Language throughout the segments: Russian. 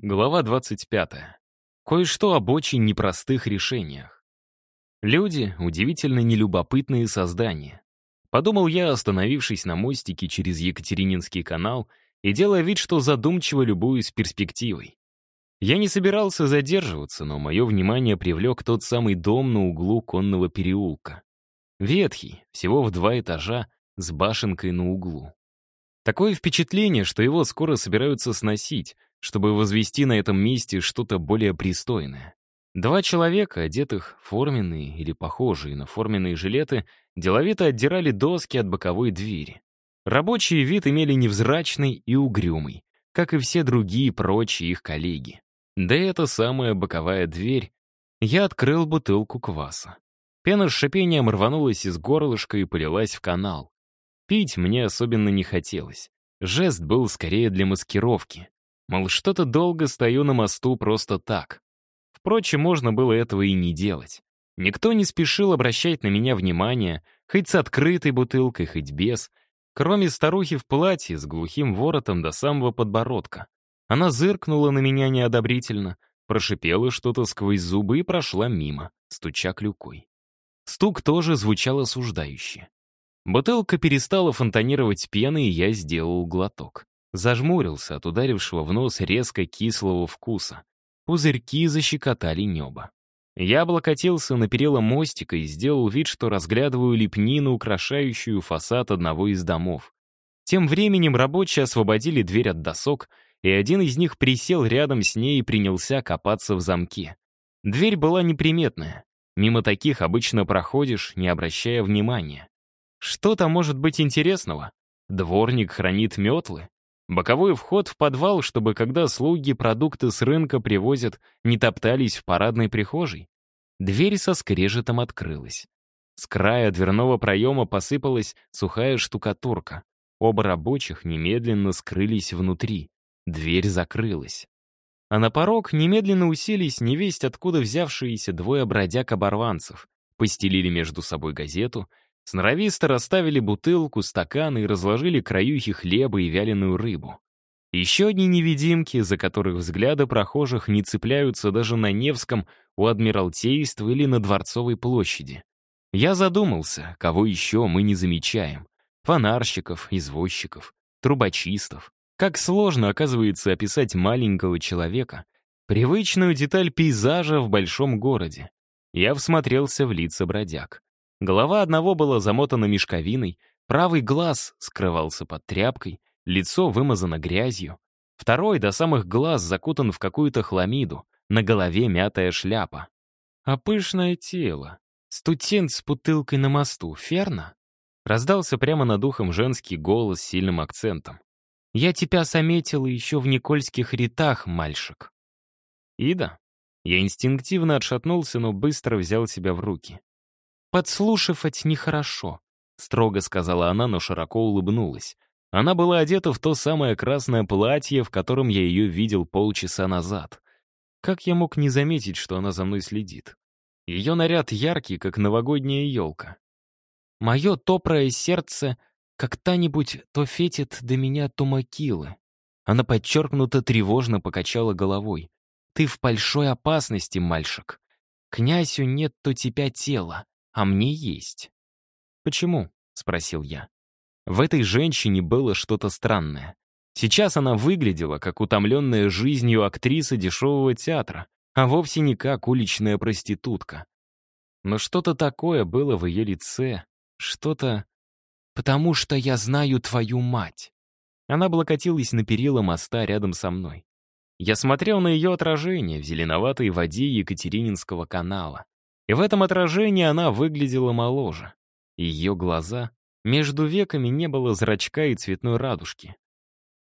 Глава 25. Кое-что об очень непростых решениях. Люди — удивительно нелюбопытные создания. Подумал я, остановившись на мостике через Екатерининский канал и делая вид, что задумчиво любуюсь перспективой. Я не собирался задерживаться, но мое внимание привлек тот самый дом на углу конного переулка. Ветхий, всего в два этажа, с башенкой на углу. Такое впечатление, что его скоро собираются сносить, чтобы возвести на этом месте что-то более пристойное. Два человека, одетых форменные или похожие на форменные жилеты, деловито отдирали доски от боковой двери. Рабочий вид имели невзрачный и угрюмый, как и все другие прочие их коллеги. Да и эта самая боковая дверь. Я открыл бутылку кваса. Пена с шипением рванулась из горлышка и полилась в канал. Пить мне особенно не хотелось. Жест был скорее для маскировки. Мол, что-то долго стою на мосту просто так. Впрочем, можно было этого и не делать. Никто не спешил обращать на меня внимание, хоть с открытой бутылкой, хоть без, кроме старухи в платье с глухим воротом до самого подбородка. Она зыркнула на меня неодобрительно, прошипела что-то сквозь зубы и прошла мимо, стуча клюкой. Стук тоже звучал осуждающе. Бутылка перестала фонтанировать пеной, и я сделал глоток. Зажмурился от ударившего в нос резко кислого вкуса. Пузырьки защекотали небо. Я облокотился на перила мостика и сделал вид, что разглядываю лепнину, украшающую фасад одного из домов. Тем временем рабочие освободили дверь от досок, и один из них присел рядом с ней и принялся копаться в замке. Дверь была неприметная. Мимо таких обычно проходишь, не обращая внимания. Что там может быть интересного? Дворник хранит метлы? Боковой вход в подвал, чтобы когда слуги продукты с рынка привозят, не топтались в парадной прихожей? Дверь со скрежетом открылась. С края дверного проема посыпалась сухая штукатурка. Оба рабочих немедленно скрылись внутри. Дверь закрылась. А на порог немедленно уселись невесть откуда взявшиеся двое бродяг-оборванцев, постелили между собой газету — Сноровисто расставили бутылку, стаканы и разложили краюхи хлеба и вяленую рыбу. Еще одни невидимки, за которых взгляды прохожих не цепляются даже на Невском у Адмиралтейства или на Дворцовой площади. Я задумался, кого еще мы не замечаем. Фонарщиков, извозчиков, трубочистов. Как сложно, оказывается, описать маленького человека, привычную деталь пейзажа в большом городе. Я всмотрелся в лица бродяг. Голова одного была замотана мешковиной, правый глаз скрывался под тряпкой, лицо вымазано грязью. Второй до самых глаз закутан в какую-то хламиду, на голове мятая шляпа. А пышное тело. Студент с бутылкой на мосту, ферно? Раздался прямо над ухом женский голос с сильным акцентом. «Я тебя заметила еще в Никольских ритах, мальчик». «Ида?» Я инстинктивно отшатнулся, но быстро взял себя в руки. «Подслушивать нехорошо», — строго сказала она, но широко улыбнулась. Она была одета в то самое красное платье, в котором я ее видел полчаса назад. Как я мог не заметить, что она за мной следит? Ее наряд яркий, как новогодняя елка. Мое топрое сердце как-то-нибудь то фетит до меня, то макилы. Она подчеркнуто тревожно покачала головой. «Ты в большой опасности, мальчик. Князю нет то тебя тела а мне есть. «Почему?» — спросил я. В этой женщине было что-то странное. Сейчас она выглядела, как утомленная жизнью актриса дешевого театра, а вовсе не как уличная проститутка. Но что-то такое было в ее лице, что-то... «Потому что я знаю твою мать». Она облокотилась на перила моста рядом со мной. Я смотрел на ее отражение в зеленоватой воде Екатерининского канала. И в этом отражении она выглядела моложе. Ее глаза, между веками не было зрачка и цветной радужки.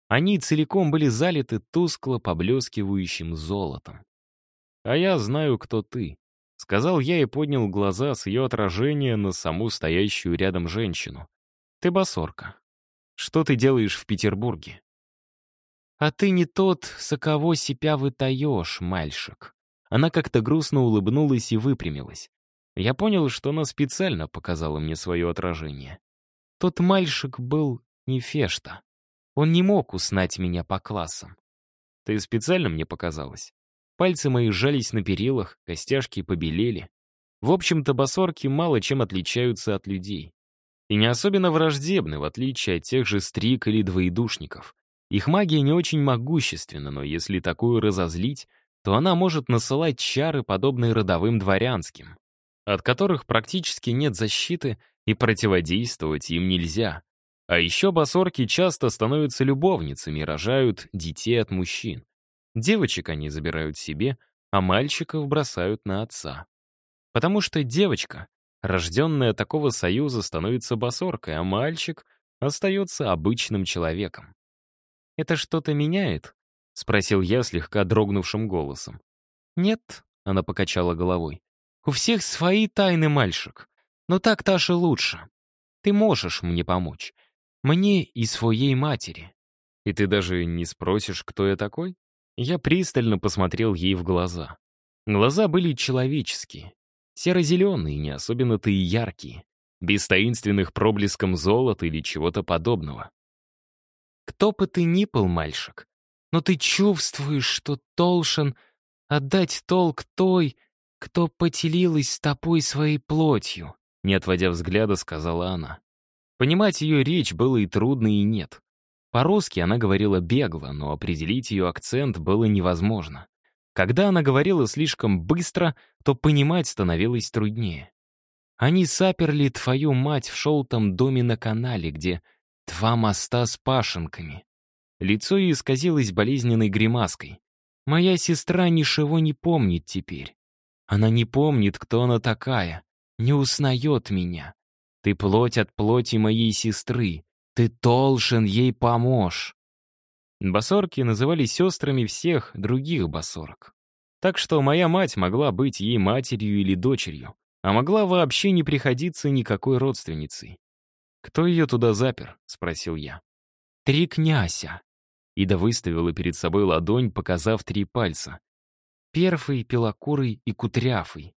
Они целиком были залиты тускло поблескивающим золотом. «А я знаю, кто ты», — сказал я и поднял глаза с ее отражения на саму стоящую рядом женщину. «Ты басорка. Что ты делаешь в Петербурге?» «А ты не тот, за кого себя вытаешь, мальчик», она как-то грустно улыбнулась и выпрямилась. Я понял, что она специально показала мне свое отражение. Тот мальчик был не фешта. Он не мог узнать меня по классам. Ты специально мне показалась. Пальцы мои сжались на перилах, костяшки побелели. В общем-то, басорки мало чем отличаются от людей. И не особенно враждебны, в отличие от тех же стрик или двоедушников. Их магия не очень могущественна, но если такую разозлить, то она может насылать чары, подобные родовым дворянским, от которых практически нет защиты и противодействовать им нельзя. А еще басорки часто становятся любовницами и рожают детей от мужчин. Девочек они забирают себе, а мальчиков бросают на отца. Потому что девочка, рожденная такого союза, становится басоркой, а мальчик остается обычным человеком. «Это что-то меняет?» — спросил я слегка дрогнувшим голосом. «Нет», — она покачала головой. «У всех свои тайны, мальчик. Но так Таше лучше. Ты можешь мне помочь. Мне и своей матери. И ты даже не спросишь, кто я такой? Я пристально посмотрел ей в глаза. Глаза были человеческие, серо-зеленые, не особенно-то и яркие, без таинственных проблеском золота или чего-то подобного. Кто бы ты ни был, мальчик, но ты чувствуешь, что должен отдать толк той, кто потелилась с тобой своей плотью, не отводя взгляда, сказала она. Понимать ее речь было и трудно, и нет. По-русски она говорила бегло, но определить ее акцент было невозможно. Когда она говорила слишком быстро, то понимать становилось труднее. Они саперли твою мать в шелтом доме на канале, где два моста с пашенками. Лицо ее исказилось болезненной гримаской. Моя сестра ничего не помнит теперь. Она не помнит, кто она такая, не узнает меня. Ты плоть от плоти моей сестры. Ты должен ей помочь. Басорки называли сестрами всех других басорок. Так что моя мать могла быть ей матерью или дочерью, а могла вообще не приходиться никакой родственницей. «Кто ее туда запер?» — спросил я. «Три князя». Ида выставила перед собой ладонь, показав три пальца. Первый, белокурый и кутряфый.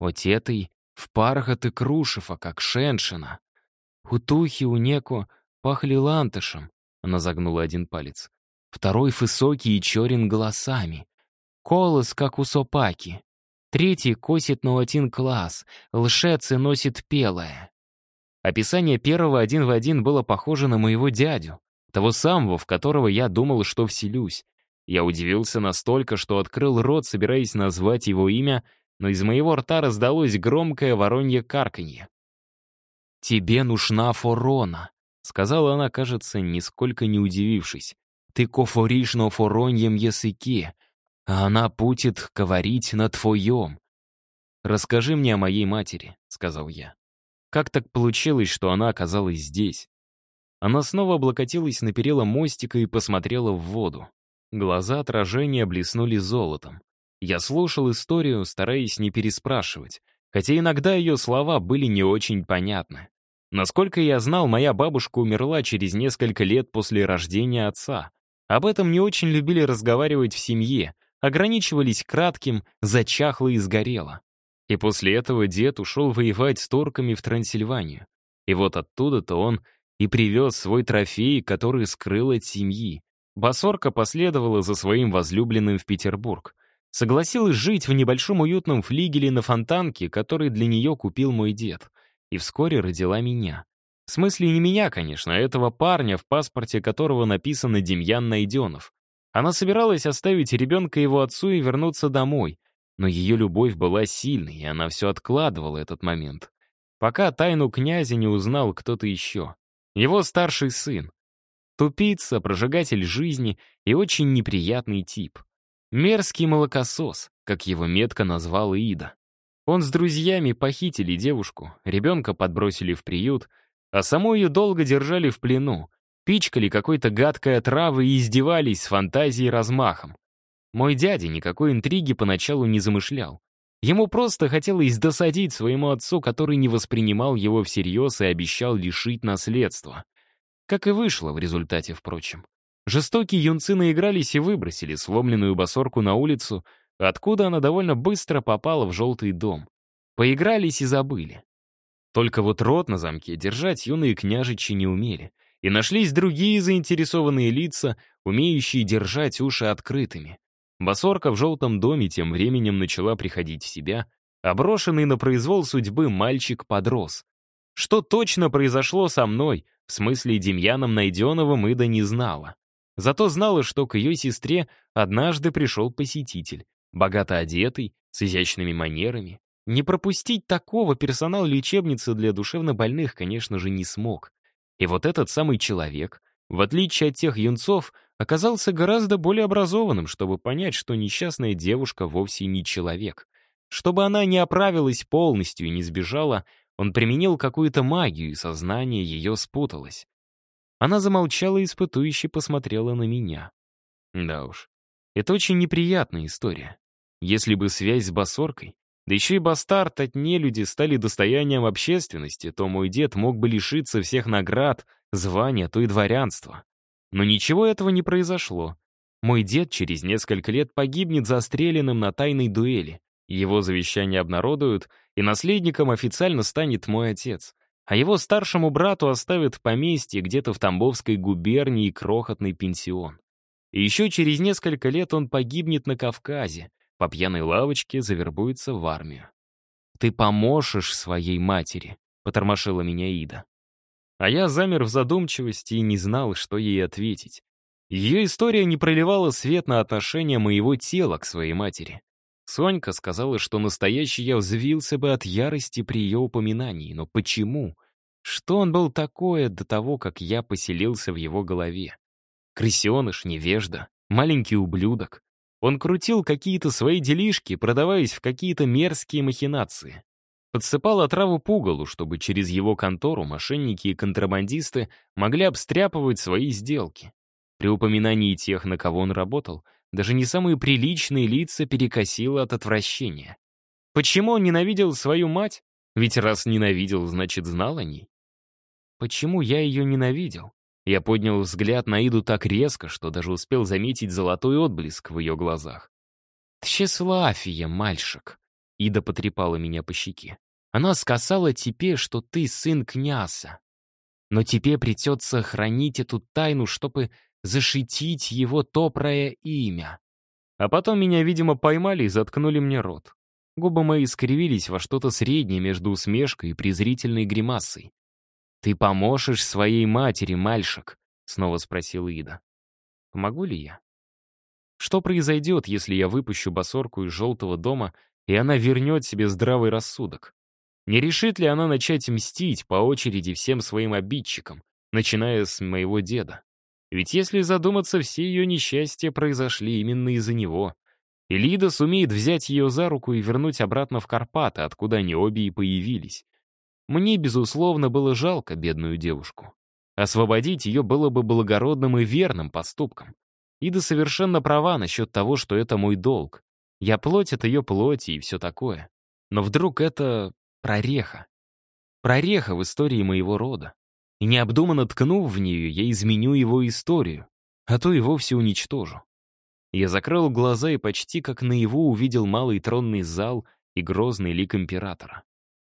Вот этой в пархат и крушева, как шеншина. У Тухи, у Неко пахли лантышем, она загнула один палец. Второй высокий и черен голосами. Колос, как у сопаки. Третий косит на один класс, лшец и носит пелое. Описание первого один в один было похоже на моего дядю, того самого, в которого я думал, что вселюсь. Я удивился настолько, что открыл рот, собираясь назвать его имя, но из моего рта раздалось громкое воронье карканье. «Тебе нужна форона», — сказала она, кажется, нисколько не удивившись. «Ты кофоришь на фороньем языке, а она будет говорить на твоем». «Расскажи мне о моей матери», — сказал я. «Как так получилось, что она оказалась здесь?» Она снова облокотилась на перила мостика и посмотрела в воду. Глаза отражения блеснули золотом. Я слушал историю, стараясь не переспрашивать, хотя иногда ее слова были не очень понятны. Насколько я знал, моя бабушка умерла через несколько лет после рождения отца. Об этом не очень любили разговаривать в семье, ограничивались кратким «зачахло и сгорело». И после этого дед ушел воевать с турками в Трансильванию. И вот оттуда-то он и привез свой трофей, который скрыл от семьи. Басорка последовала за своим возлюбленным в Петербург согласилась жить в небольшом уютном флигеле на фонтанке, который для нее купил мой дед, и вскоре родила меня. В смысле не меня, конечно, а этого парня, в паспорте которого написано Демьян Найденов. Она собиралась оставить ребенка его отцу и вернуться домой, но ее любовь была сильной, и она все откладывала этот момент. Пока тайну князя не узнал кто-то еще. Его старший сын. Тупица, прожигатель жизни и очень неприятный тип. Мерзкий молокосос, как его метко назвал Ида. Он с друзьями похитили девушку, ребенка подбросили в приют, а саму ее долго держали в плену, пичкали какой-то гадкой отравой и издевались с фантазией размахом. Мой дядя никакой интриги поначалу не замышлял. Ему просто хотелось досадить своему отцу, который не воспринимал его всерьез и обещал лишить наследства. Как и вышло в результате, впрочем. Жестокие юнцы наигрались и выбросили сломленную басорку на улицу, откуда она довольно быстро попала в желтый дом. Поигрались и забыли. Только вот рот на замке держать юные княжичи не умели. И нашлись другие заинтересованные лица, умеющий держать уши открытыми. Басорка в желтом доме тем временем начала приходить в себя, а брошенный на произвол судьбы мальчик подрос. Что точно произошло со мной, в смысле Демьяном Найденовым, Ида не знала. Зато знала, что к ее сестре однажды пришел посетитель, богато одетый, с изящными манерами. Не пропустить такого персонал лечебницы для душевнобольных, конечно же, не смог. И вот этот самый человек, в отличие от тех юнцов, оказался гораздо более образованным, чтобы понять, что несчастная девушка вовсе не человек. Чтобы она не оправилась полностью и не сбежала, он применил какую-то магию, и сознание ее спуталось. Она замолчала и испытующе посмотрела на меня. Да уж, это очень неприятная история. Если бы связь с Басоркой, да еще и бастард от нелюди стали достоянием общественности, то мой дед мог бы лишиться всех наград, звания, то и дворянства. Но ничего этого не произошло. Мой дед через несколько лет погибнет застреленным на тайной дуэли. Его завещание обнародуют, и наследником официально станет мой отец. А его старшему брату оставят поместье где-то в Тамбовской губернии крохотный пенсион. И еще через несколько лет он погибнет на Кавказе, по пьяной лавочке завербуется в армию. «Ты поможешь своей матери», — потормошила меня Ида. А я замер в задумчивости и не знал, что ей ответить. Ее история не проливала свет на отношение моего тела к своей матери. Сонька сказала, что настоящий я взвился бы от ярости при ее упоминании. Но почему? Что он был такое до того, как я поселился в его голове? Крысеныш, невежда, маленький ублюдок. Он крутил какие-то свои делишки, продаваясь в какие-то мерзкие махинации. Подсыпал отраву пугалу, чтобы через его контору мошенники и контрабандисты могли обстряпывать свои сделки. При упоминании тех, на кого он работал, даже не самые приличные лица перекосило от отвращения. Почему он ненавидел свою мать? Ведь раз ненавидел, значит, знал о ней. Почему я ее ненавидел? Я поднял взгляд на Иду так резко, что даже успел заметить золотой отблеск в ее глазах. «Тщеславие, мальчик!» Ида потрепала меня по щеке. «Она сказала тебе, что ты сын князя. Но тебе придется хранить эту тайну, чтобы зашитить его топрое имя. А потом меня, видимо, поймали и заткнули мне рот. Губы мои скривились во что-то среднее между усмешкой и презрительной гримасой. «Ты поможешь своей матери, мальчик?» — снова спросил Ида. «Помогу ли я?» Что произойдет, если я выпущу басорку из желтого дома, и она вернет себе здравый рассудок? Не решит ли она начать мстить по очереди всем своим обидчикам, начиная с моего деда? Ведь если задуматься, все ее несчастья произошли именно из-за него. И Лида сумеет взять ее за руку и вернуть обратно в Карпаты, откуда они обе и появились. Мне, безусловно, было жалко бедную девушку. Освободить ее было бы благородным и верным поступком. Ида совершенно права насчет того, что это мой долг. Я плоть от ее плоти и все такое. Но вдруг это прореха. Прореха в истории моего рода и необдуманно ткнув в нее, я изменю его историю, а то и вовсе уничтожу. Я закрыл глаза и почти как наяву увидел малый тронный зал и грозный лик императора.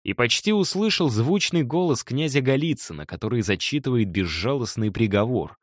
И почти услышал звучный голос князя Голицына, который зачитывает безжалостный приговор.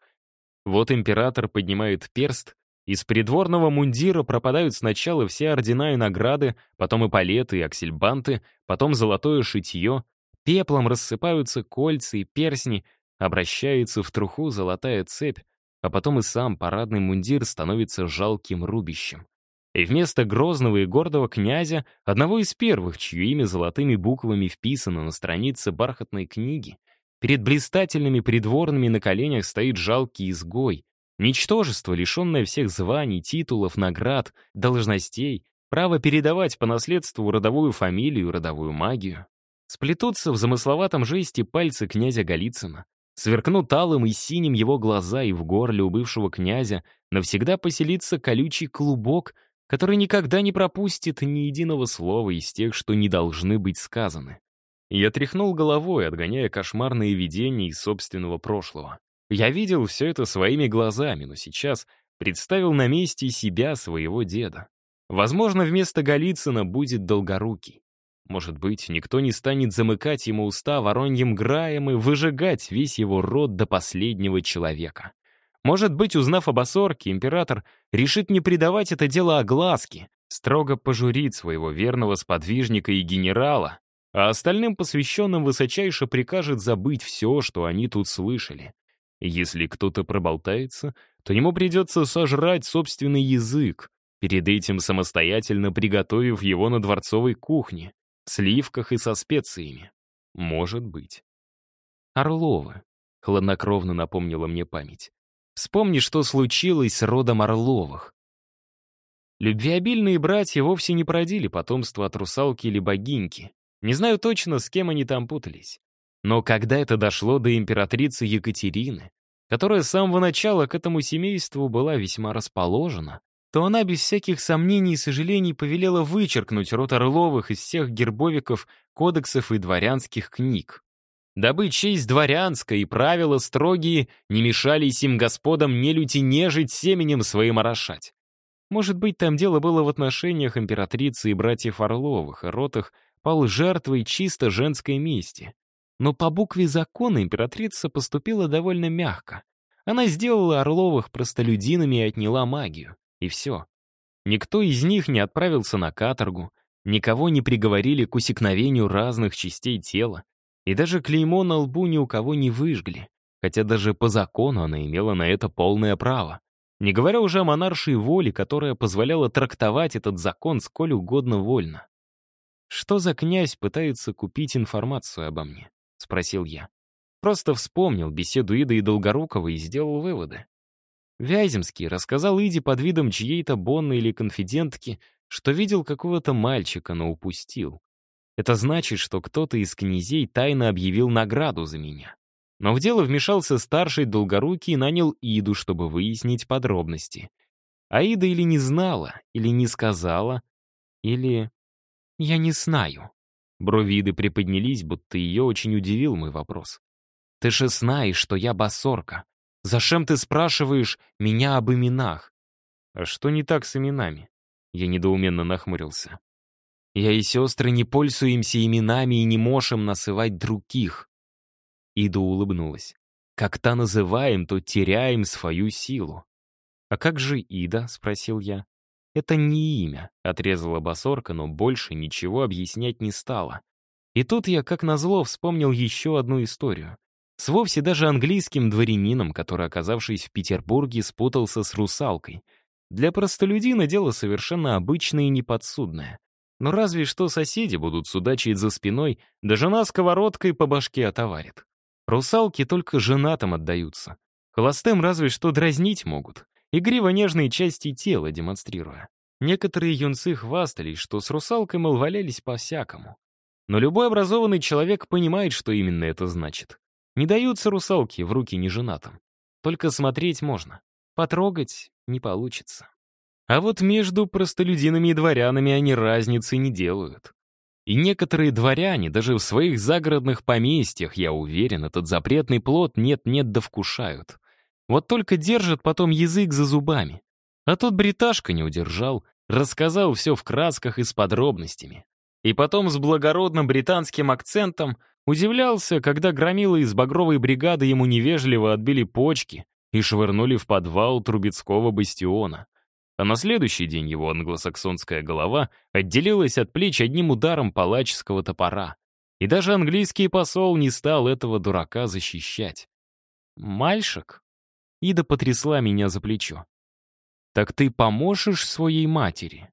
Вот император поднимает перст, из придворного мундира пропадают сначала все ордена и награды, потом и палеты, и аксельбанты, потом золотое шитье, Пеплом рассыпаются кольца и персни, обращается в труху золотая цепь, а потом и сам парадный мундир становится жалким рубищем. И вместо грозного и гордого князя, одного из первых, чье имя золотыми буквами вписано на странице бархатной книги, перед блистательными придворными на коленях стоит жалкий изгой, ничтожество, лишенное всех званий, титулов, наград, должностей, право передавать по наследству родовую фамилию, родовую магию. Сплетутся в замысловатом жесте пальцы князя Голицына. Сверкнут алым и синим его глаза, и в горле у бывшего князя навсегда поселится колючий клубок, который никогда не пропустит ни единого слова из тех, что не должны быть сказаны. Я тряхнул головой, отгоняя кошмарные видения из собственного прошлого. Я видел все это своими глазами, но сейчас представил на месте себя, своего деда. Возможно, вместо Голицына будет Долгорукий. Может быть, никто не станет замыкать ему уста вороньим граем и выжигать весь его род до последнего человека. Может быть, узнав об Осорке, император решит не придавать это дело огласке, строго пожурит своего верного сподвижника и генерала, а остальным посвященным высочайше прикажет забыть все, что они тут слышали. Если кто-то проболтается, то ему придется сожрать собственный язык, перед этим самостоятельно приготовив его на дворцовой кухне, в сливках и со специями. Может быть. Орловы, хладнокровно напомнила мне память. Вспомни, что случилось с родом Орловых. Любвеобильные братья вовсе не породили потомство от русалки или богиньки. Не знаю точно, с кем они там путались. Но когда это дошло до императрицы Екатерины, которая с самого начала к этому семейству была весьма расположена, то она без всяких сомнений и сожалений повелела вычеркнуть род Орловых из всех гербовиков, кодексов и дворянских книг. Дабы честь дворянская и правила строгие не мешали сим господам нелюти нежить семенем своим орошать. Может быть, там дело было в отношениях императрицы и братьев Орловых, и род их пал жертвой чисто женской мести. Но по букве закона императрица поступила довольно мягко. Она сделала Орловых простолюдинами и отняла магию. И все. Никто из них не отправился на каторгу, никого не приговорили к усекновению разных частей тела, и даже клеймо на лбу ни у кого не выжгли, хотя даже по закону она имела на это полное право. Не говоря уже о монаршей воле, которая позволяла трактовать этот закон сколь угодно вольно. «Что за князь пытается купить информацию обо мне?» — спросил я. Просто вспомнил беседу Иды и Долгорукова и сделал выводы. Вяземский рассказал Иде под видом чьей-то бонны или конфидентки, что видел какого-то мальчика, но упустил. Это значит, что кто-то из князей тайно объявил награду за меня. Но в дело вмешался старший Долгорукий и нанял Иду, чтобы выяснить подробности. А Ида или не знала, или не сказала, или... Я не знаю. Брови приподнялись, будто ее очень удивил мой вопрос. «Ты же знаешь, что я басорка. Зачем ты спрашиваешь меня об именах?» «А что не так с именами?» Я недоуменно нахмурился. «Я и сестры не пользуемся именами и не можем насывать других». Ида улыбнулась. «Как та называем, то теряем свою силу». «А как же Ида?» — спросил я. «Это не имя», — отрезала басорка, но больше ничего объяснять не стала. И тут я, как назло, вспомнил еще одну историю. С вовсе даже английским дворянином, который, оказавшись в Петербурге, спутался с русалкой. Для простолюдина дело совершенно обычное и неподсудное. Но разве что соседи будут судачить за спиной, да жена сковородкой по башке отоварит. Русалки только женатым отдаются. Холостым разве что дразнить могут, игриво-нежные части тела демонстрируя. Некоторые юнцы хвастались, что с русалкой, мол, валялись по-всякому. Но любой образованный человек понимает, что именно это значит. Не даются русалки в руки неженатым. Только смотреть можно. Потрогать не получится. А вот между простолюдинами и дворянами они разницы не делают. И некоторые дворяне даже в своих загородных поместьях, я уверен, этот запретный плод нет-нет да вкушают. Вот только держат потом язык за зубами. А тот бриташка не удержал, рассказал все в красках и с подробностями. И потом с благородным британским акцентом Удивлялся, когда громилы из багровой бригады ему невежливо отбили почки и швырнули в подвал Трубецкого бастиона. А на следующий день его англосаксонская голова отделилась от плеч одним ударом палаческого топора. И даже английский посол не стал этого дурака защищать. «Мальчик?» Ида потрясла меня за плечо. «Так ты поможешь своей матери?»